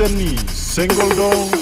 Semi Single dog.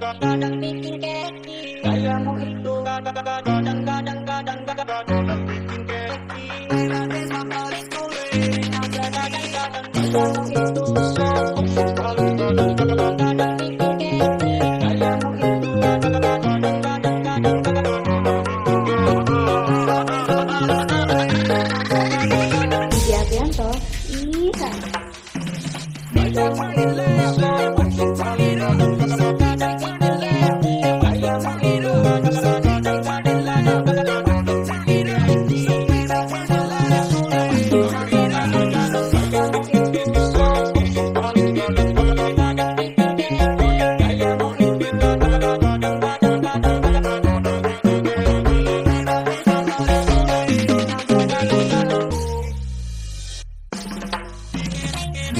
kadang-kadang bikin keki itu kadang-kadang-kadang kadang-kadang kadang itu